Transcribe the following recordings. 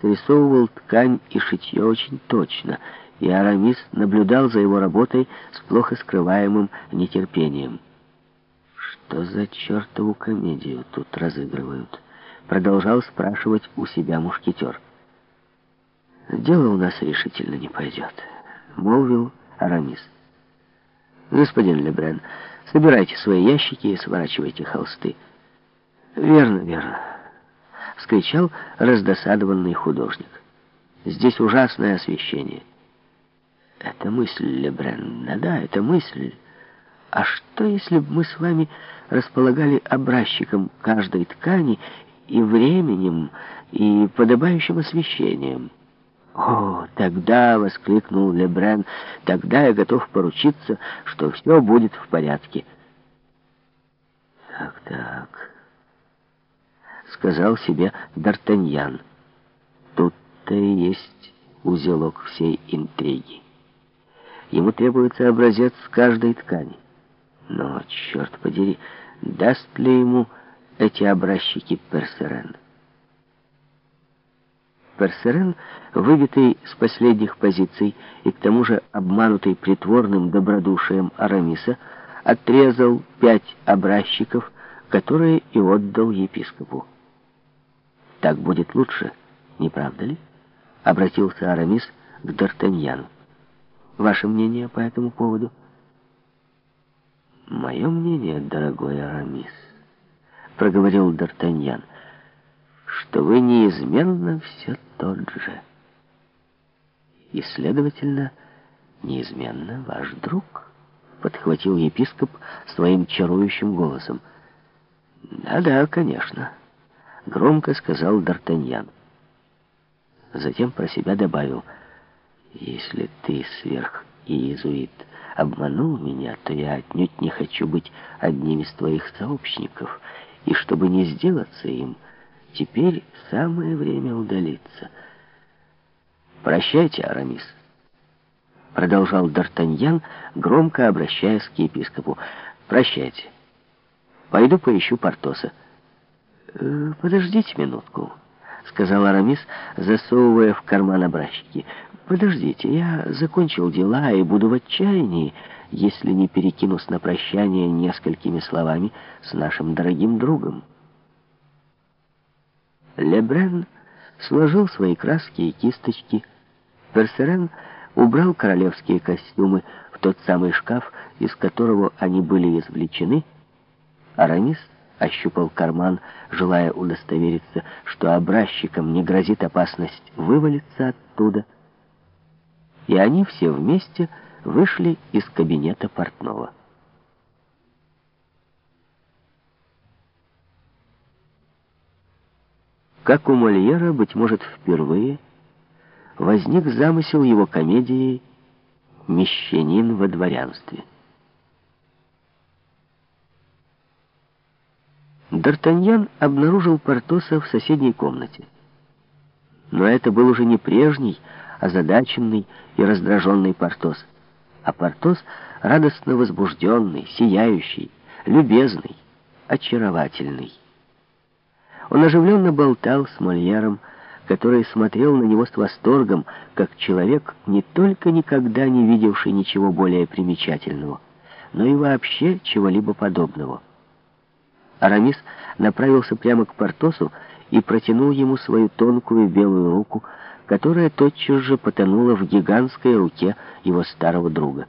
срисовывал ткань и шитье очень точно, и Арамис наблюдал за его работой с плохо скрываемым нетерпением. «Что за чертову комедию тут разыгрывают?» Продолжал спрашивать у себя мушкетер. «Дело у нас решительно не пойдет», — молвил Арамис. «Господин Лебрен, собирайте свои ящики и сворачивайте холсты». «Верно, верно», — вскричал раздосадованный художник. «Здесь ужасное освещение». «Это мысль, Лебрен, да-да, это мысль. А что, если бы мы с вами располагали образчиком каждой ткани и временем, и подобающим освещением?» «О, тогда!» — воскликнул Лебрен. «Тогда я готов поручиться, что все будет в порядке». «Так, так», — сказал себе Д'Артаньян. «Тут-то и есть узелок всей интриги. Ему требуется образец каждой ткани. Но, черт подери, даст ли ему эти образчики Персерен?» Персерен, выбитый с последних позиций и к тому же обманутый притворным добродушием Арамиса, отрезал пять образчиков, которые и отдал епископу. «Так будет лучше, не правда ли?» — обратился Арамис к Д'Артаньяну. «Ваше мнение по этому поводу?» «Мое мнение, дорогой Арамис», — проговорил Д'Артаньян, — что вы неизменно все тот же. И, следовательно, неизменно ваш друг, подхватил епископ своим чарующим голосом. Да-да, конечно, громко сказал Д'Артаньян. Затем про себя добавил, если ты сверх иезуит обманул меня, то я отнюдь не хочу быть одним из твоих сообщников, и чтобы не сделаться им, — Теперь самое время удалиться. «Прощайте, Арамис», — продолжал Д'Артаньян, громко обращаясь к епископу. «Прощайте. Пойду поищу Портоса». «Э, «Подождите минутку», — сказал Арамис, засовывая в карман образчики. «Подождите, я закончил дела и буду в отчаянии, если не перекинусь на прощание несколькими словами с нашим дорогим другом». Лебрен сложил свои краски и кисточки. Персерен убрал королевские костюмы в тот самый шкаф, из которого они были извлечены. Арамис ощупал карман, желая удостовериться, что образчикам не грозит опасность вывалиться оттуда. И они все вместе вышли из кабинета портного. Как у Мольера, быть может, впервые, возник замысел его комедии «Мещанин во дворянстве». Д'Артаньян обнаружил Портоса в соседней комнате. Но это был уже не прежний, озадаченный и раздраженный Портос, а Портос радостно возбужденный, сияющий, любезный, очаровательный. Он оживленно болтал с Мольером, который смотрел на него с восторгом, как человек, не только никогда не видевший ничего более примечательного, но и вообще чего-либо подобного. Арамис направился прямо к Портосу и протянул ему свою тонкую белую руку, которая тотчас же потонула в гигантской руке его старого друга.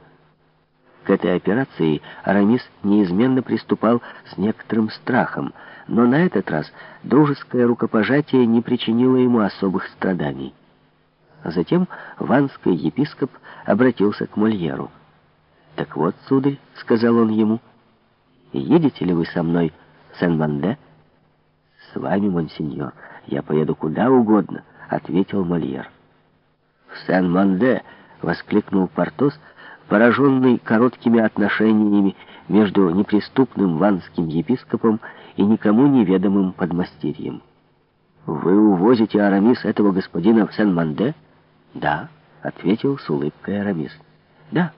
К этой операции Арамис неизменно приступал с некоторым страхом, но на этот раз дружеское рукопожатие не причинило ему особых страданий. Затем ванский епископ обратился к Мольеру. «Так вот, сударь», — сказал он ему, — «едете ли вы со мной Сен-Манде?» «С вами, монсеньор, я поеду куда угодно», — ответил Мольер. «В Сен-Манде!» — воскликнул Портос — пораженный короткими отношениями между неприступным ванским епископом и никому неведомым подмастерьем. «Вы увозите, Арамис, этого господина в Сен-Манде?» «Да», — ответил с улыбкой Арамис. «Да,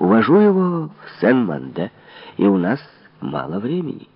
увожу его в Сен-Манде, и у нас мало времени».